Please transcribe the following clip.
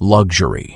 luxury.